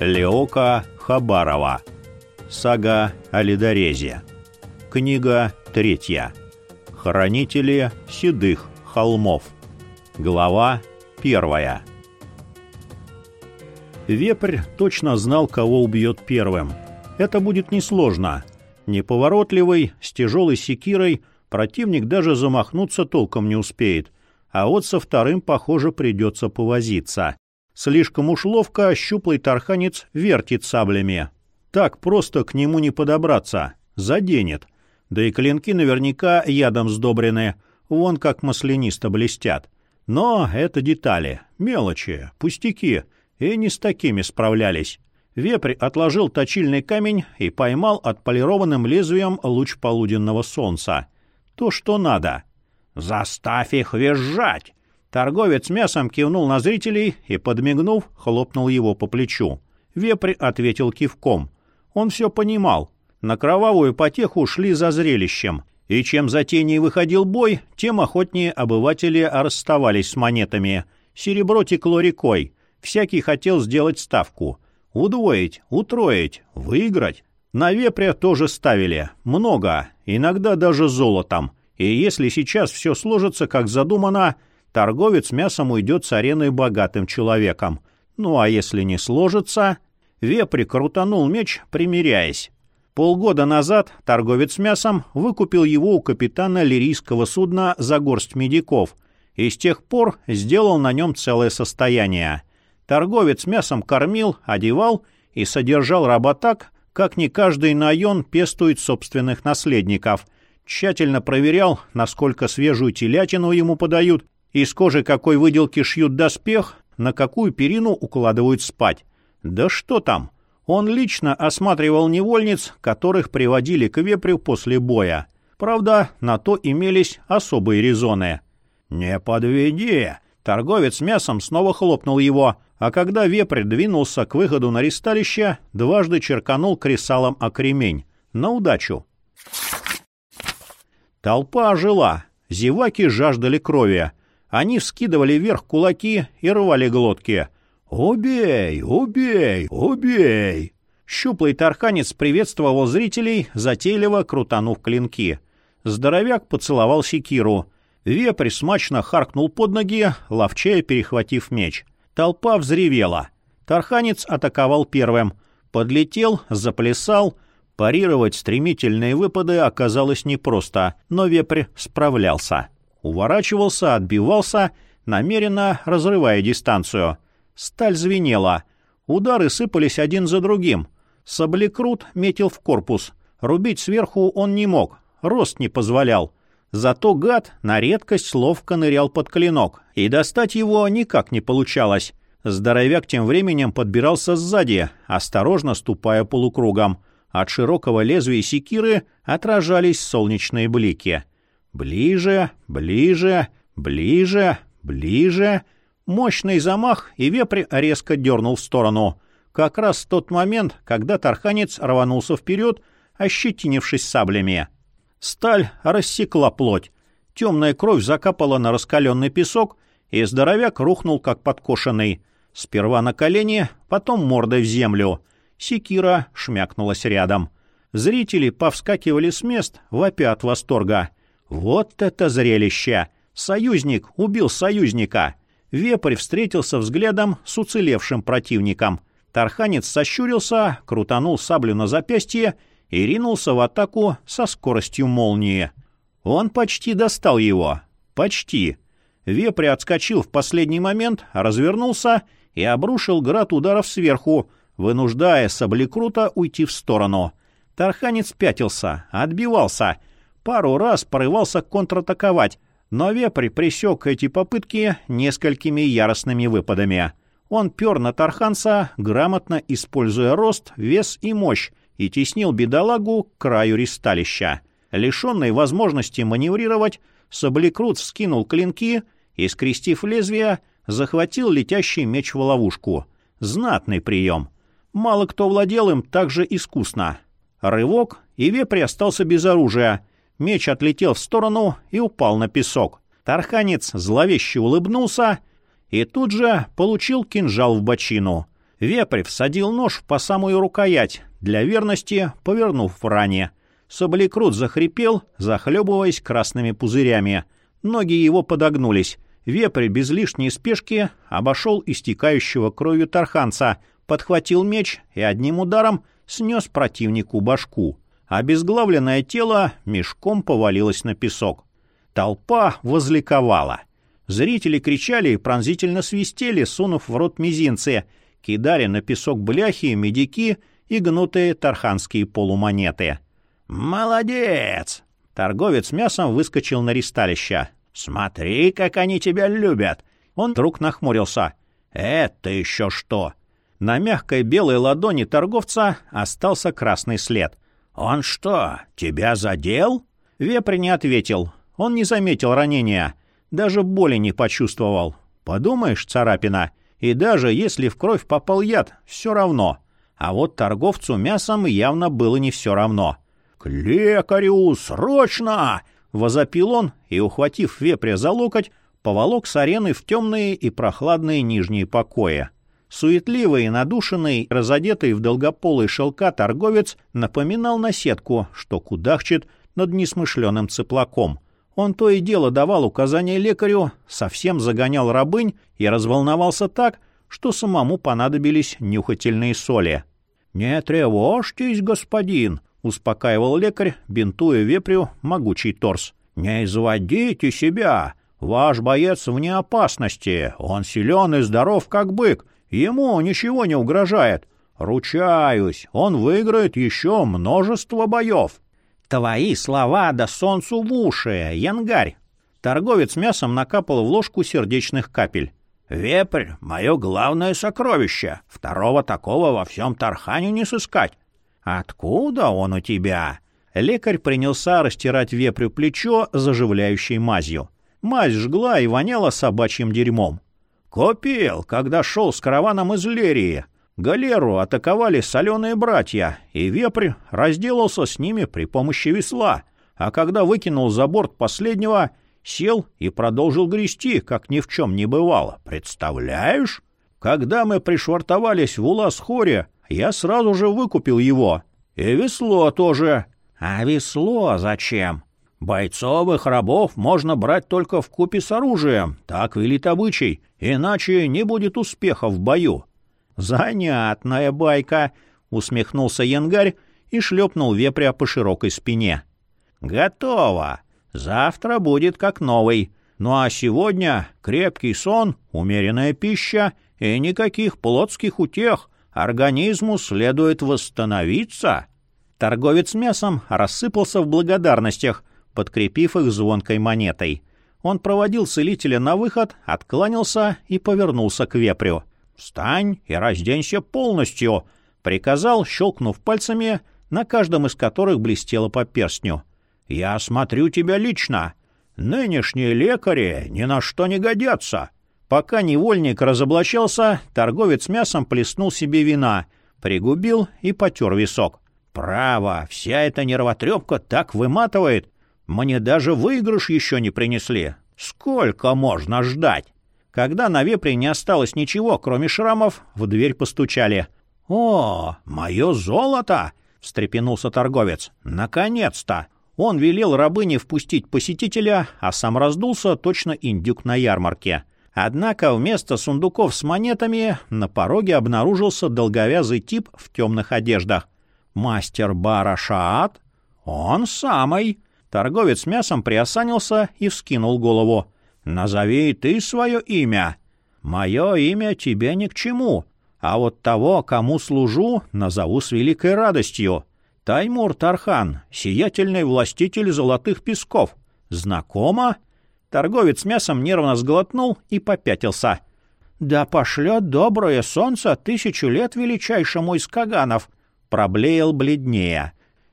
Леока Хабарова. Сага о ледорезе. Книга третья. Хранители седых холмов. Глава первая. Вепрь точно знал, кого убьет первым. Это будет несложно. Неповоротливый, с тяжелой секирой, противник даже замахнуться толком не успеет. А вот со вторым, похоже, придется повозиться. Слишком уж ловко щуплый тарханец вертит саблями. Так просто к нему не подобраться. Заденет. Да и клинки наверняка ядом сдобрены. Вон как маслянисто блестят. Но это детали, мелочи, пустяки. И не с такими справлялись. Вепрь отложил точильный камень и поймал отполированным лезвием луч полуденного солнца. То, что надо. «Заставь их визжать!» Торговец мясом кивнул на зрителей и, подмигнув, хлопнул его по плечу. Вепрь ответил кивком. Он все понимал. На кровавую потеху шли за зрелищем. И чем затейнее выходил бой, тем охотнее обыватели расставались с монетами. Серебро текло рекой. Всякий хотел сделать ставку. Удвоить, утроить, выиграть. На вепря тоже ставили. Много. Иногда даже золотом. И если сейчас все сложится, как задумано, торговец мясом уйдет с арены богатым человеком. Ну а если не сложится... Вепри крутанул меч, примиряясь. Полгода назад торговец мясом выкупил его у капитана лирийского судна за горсть медиков и с тех пор сделал на нем целое состояние. Торговец мясом кормил, одевал и содержал раба так, как не каждый наен пестует собственных наследников. Тщательно проверял, насколько свежую телятину ему подают, из кожи какой выделки шьют доспех, на какую перину укладывают спать. Да что там? Он лично осматривал невольниц, которых приводили к вепрю после боя. Правда, на то имелись особые резоны. «Не подведи!» Торговец мясом снова хлопнул его, а когда вепрь двинулся к выходу на ристалище, дважды черканул кресалом о кремень. На удачу. Толпа ожила. Зеваки жаждали крови. Они вскидывали вверх кулаки и рвали глотки. «Убей! Убей! Убей!» Щуплый тарханец приветствовал зрителей, затейливо крутанув клинки. Здоровяк поцеловал секиру. Вепрь смачно харкнул под ноги, ловчая перехватив меч. Толпа взревела. Тарханец атаковал первым. Подлетел, заплясал. Парировать стремительные выпады оказалось непросто, но вепрь справлялся. Уворачивался, отбивался, намеренно разрывая дистанцию. Сталь звенела. Удары сыпались один за другим. Саблекрут метил в корпус. Рубить сверху он не мог, рост не позволял. Зато гад на редкость ловко нырял под клинок, и достать его никак не получалось. Здоровяк тем временем подбирался сзади, осторожно ступая полукругом. От широкого лезвия секиры отражались солнечные блики. Ближе, ближе, ближе, ближе. Мощный замах, и вепрь резко дернул в сторону. Как раз в тот момент, когда тарханец рванулся вперед, ощетинившись саблями. Сталь рассекла плоть. Темная кровь закапала на раскаленный песок, и здоровяк рухнул, как подкошенный. Сперва на колени, потом мордой в землю. Секира шмякнулась рядом. Зрители повскакивали с мест, вопя от восторга. Вот это зрелище! Союзник убил союзника! Вепрь встретился взглядом с уцелевшим противником. Тарханец сощурился, крутанул саблю на запястье и ринулся в атаку со скоростью молнии. Он почти достал его. Почти. Вепрь отскочил в последний момент, развернулся и обрушил град ударов сверху, вынуждая Саблекрута уйти в сторону. Тарханец пятился, отбивался, пару раз порывался контратаковать, но Вепрь пресек эти попытки несколькими яростными выпадами. Он пер на Тарханца, грамотно используя рост, вес и мощь, и теснил бедолагу к краю ристалища. Лишенный возможности маневрировать, Саблекрут вскинул клинки и, скрестив лезвие, захватил летящий меч в ловушку. Знатный прием. Мало кто владел им так же искусно. Рывок, и вепрь остался без оружия. Меч отлетел в сторону и упал на песок. Тарханец зловеще улыбнулся и тут же получил кинжал в бочину. Вепрь всадил нож по самую рукоять, для верности повернув в ране. Соболекрут захрипел, захлебываясь красными пузырями. Ноги его подогнулись. Вепрь без лишней спешки обошел истекающего кровью тарханца, подхватил меч и одним ударом снес противнику башку. Обезглавленное тело мешком повалилось на песок. Толпа возликовала. Зрители кричали и пронзительно свистели, сунув в рот мизинцы, кидали на песок бляхи, медики и гнутые тарханские полумонеты. «Молодец!» Торговец мясом выскочил на ристалище. «Смотри, как они тебя любят!» Он вдруг нахмурился. «Это еще что?» На мягкой белой ладони торговца остался красный след. «Он что, тебя задел?» Вепрь не ответил. Он не заметил ранения. Даже боли не почувствовал. Подумаешь, царапина. И даже если в кровь попал яд, все равно. А вот торговцу мясом явно было не все равно. «К лекарю! Срочно!» — возопил он и, ухватив вепря за локоть, поволок с арены в темные и прохладные нижние покои. Суетливый, и надушенный, разодетый в долгополый шелка торговец напоминал наседку, что кудахчет над несмышленым цыплаком. Он то и дело давал указания лекарю, совсем загонял рабынь и разволновался так, что самому понадобились нюхательные соли. «Не тревожьтесь, господин», — успокаивал лекарь, бинтуя вепрю могучий торс. «Не изводите себя. Ваш боец вне опасности. Он силен и здоров, как бык. Ему ничего не угрожает. Ручаюсь, он выиграет еще множество боев». «Твои слова да солнцу в уши, янгарь!» Торговец мясом накапал в ложку сердечных капель. «Вепрь — мое главное сокровище. Второго такого во всем Тархане не сыскать. «Откуда он у тебя?» Лекарь принялся растирать вепрю плечо заживляющей мазью. Мазь жгла и воняла собачьим дерьмом. «Купил, когда шел с караваном из Лерии. Галеру атаковали соленые братья, и вепрь разделался с ними при помощи весла, а когда выкинул за борт последнего, сел и продолжил грести, как ни в чем не бывало. Представляешь? Когда мы пришвартовались в Улас-Хоре, я сразу же выкупил его. И весло тоже. А весло зачем? Бойцовых рабов можно брать только в купе с оружием, так велит обычай, иначе не будет успеха в бою. Занятная байка, усмехнулся янгарь и шлепнул вепря по широкой спине. Готово. Завтра будет как новый. Ну а сегодня крепкий сон, умеренная пища и никаких плотских утех — Организму следует восстановиться. Торговец мясом рассыпался в благодарностях, подкрепив их звонкой монетой. Он проводил целителя на выход, откланялся и повернулся к вепрю. «Встань и разденься полностью!» — приказал, щелкнув пальцами, на каждом из которых блестело по перстню. «Я осмотрю тебя лично. Нынешние лекари ни на что не годятся. Пока невольник разоблачался, торговец мясом плеснул себе вина, пригубил и потер висок. «Право, вся эта нервотрепка так выматывает. Мне даже выигрыш еще не принесли. Сколько можно ждать?» Когда на вепре не осталось ничего, кроме шрамов, в дверь постучали. «О, мое золото!» — встрепенулся торговец. «Наконец-то!» Он велел рабыне впустить посетителя, а сам раздулся точно индюк на ярмарке. Однако вместо сундуков с монетами на пороге обнаружился долговязый тип в темных одеждах. «Мастер бара Шаат?» «Он самый!» Торговец мясом приосанился и вскинул голову. «Назови ты свое имя!» «Мое имя тебе ни к чему, а вот того, кому служу, назову с великой радостью. Таймур Тархан, сиятельный властитель золотых песков. Знакомо?» Торговец мясом нервно сглотнул и попятился. «Да пошлет доброе солнце тысячу лет величайшему из Каганов!» Проблеял бледнее.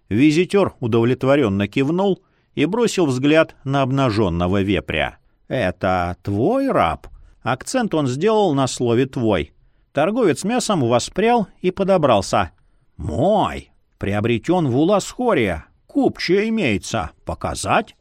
Визитер удовлетворенно кивнул и бросил взгляд на обнаженного вепря. «Это твой раб?» Акцент он сделал на слове «твой». Торговец мясом воспрял и подобрался. «Мой! Приобретен в Уласхоре. Купчая имеется. Показать?»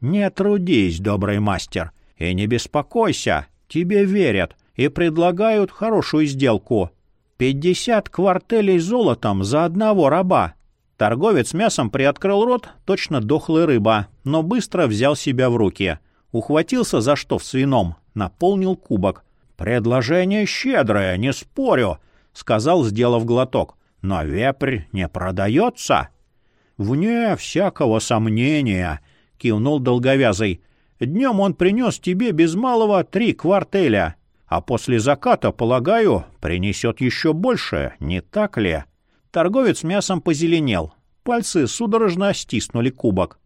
«Не трудись, добрый мастер, и не беспокойся, тебе верят и предлагают хорошую сделку». Пятьдесят квартелей золотом за одного раба. Торговец мясом приоткрыл рот, точно дохлая рыба, но быстро взял себя в руки. Ухватился за что в свином, наполнил кубок. «Предложение щедрое, не спорю», — сказал, сделав глоток. «Но вепрь не продается». «Вне всякого сомнения», — кивнул долговязый. «Днем он принес тебе без малого три квартеля, а после заката, полагаю, принесет еще больше, не так ли?» Торговец мясом позеленел. Пальцы судорожно стиснули кубок.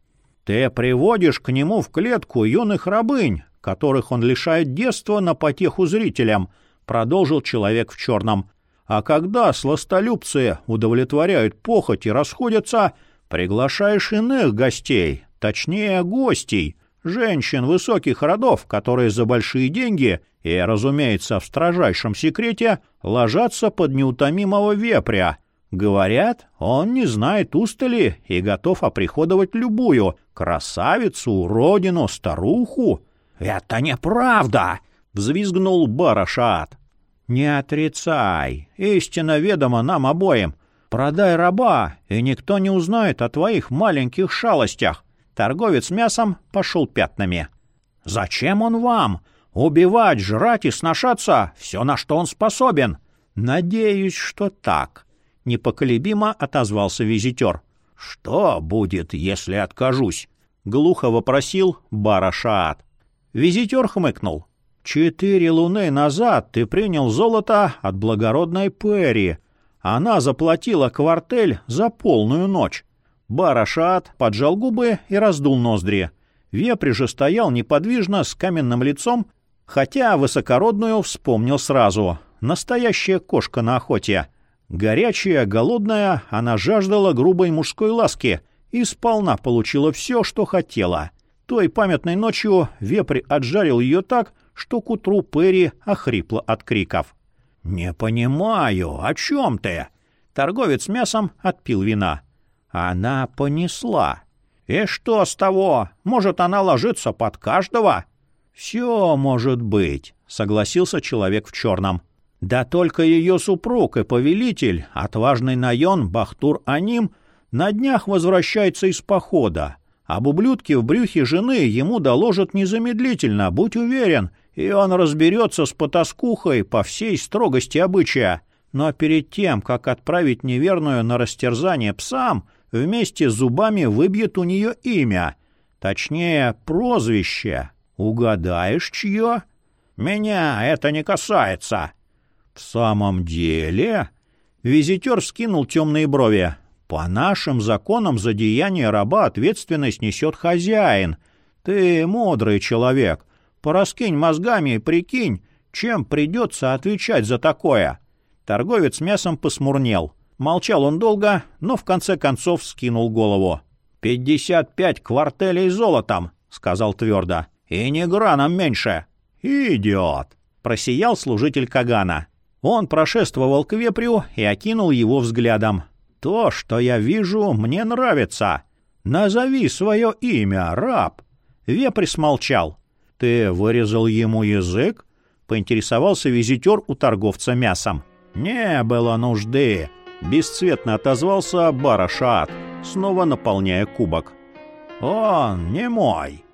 «Ты приводишь к нему в клетку юных рабынь, которых он лишает детства на потеху зрителям», — продолжил человек в черном. «А когда сластолюбцы удовлетворяют похоть и расходятся, приглашаешь иных гостей, точнее гостей, женщин высоких родов, которые за большие деньги и, разумеется, в строжайшем секрете ложатся под неутомимого вепря, Говорят, он не знает устали и готов оприходовать любую — красавицу, уродину, старуху. — Это неправда! — взвизгнул Барашат. — Не отрицай. Истина ведома нам обоим. Продай раба, и никто не узнает о твоих маленьких шалостях. Торговец мясом пошел пятнами. — Зачем он вам? Убивать, жрать и сношаться — все, на что он способен. — Надеюсь, что так. — непоколебимо отозвался визитер. «Что будет, если откажусь?» — глухо вопросил Барашаат. Визитер хмыкнул. «Четыре луны назад ты принял золото от благородной Перри. Она заплатила квартель за полную ночь». Барашаат поджал губы и раздул ноздри. Вепрь же стоял неподвижно с каменным лицом, хотя высокородную вспомнил сразу. Настоящая кошка на охоте — Горячая, голодная, она жаждала грубой мужской ласки и сполна получила все, что хотела. Той памятной ночью вепрь отжарил ее так, что к утру Перри охрипла от криков. «Не понимаю, о чем ты?» Торговец мясом отпил вина. «Она понесла. И что с того? Может, она ложится под каждого?» «Все может быть», — согласился человек в черном. Да только ее супруг и повелитель, отважный Найон Бахтур-Аним, на днях возвращается из похода. Об ублюдке в брюхе жены ему доложат незамедлительно, будь уверен, и он разберется с потаскухой по всей строгости обычая. Но перед тем, как отправить неверную на растерзание псам, вместе с зубами выбьет у нее имя. Точнее, прозвище. Угадаешь, чье? «Меня это не касается», «В самом деле?» Визитер скинул темные брови. «По нашим законам за деяние раба ответственность несет хозяин. Ты мудрый человек. Пораскинь мозгами и прикинь, чем придется отвечать за такое». Торговец мясом посмурнел. Молчал он долго, но в конце концов скинул голову. «Пятьдесят пять квартелей золотом», — сказал твердо. «И не граном меньше». «Идиот!» — просиял служитель Кагана. Он прошествовал к вепрю и окинул его взглядом. «То, что я вижу, мне нравится. Назови свое имя, раб». Вепрь смолчал. «Ты вырезал ему язык?» — поинтересовался визитер у торговца мясом. «Не было нужды», — бесцветно отозвался Барашат, снова наполняя кубок. «Он не мой».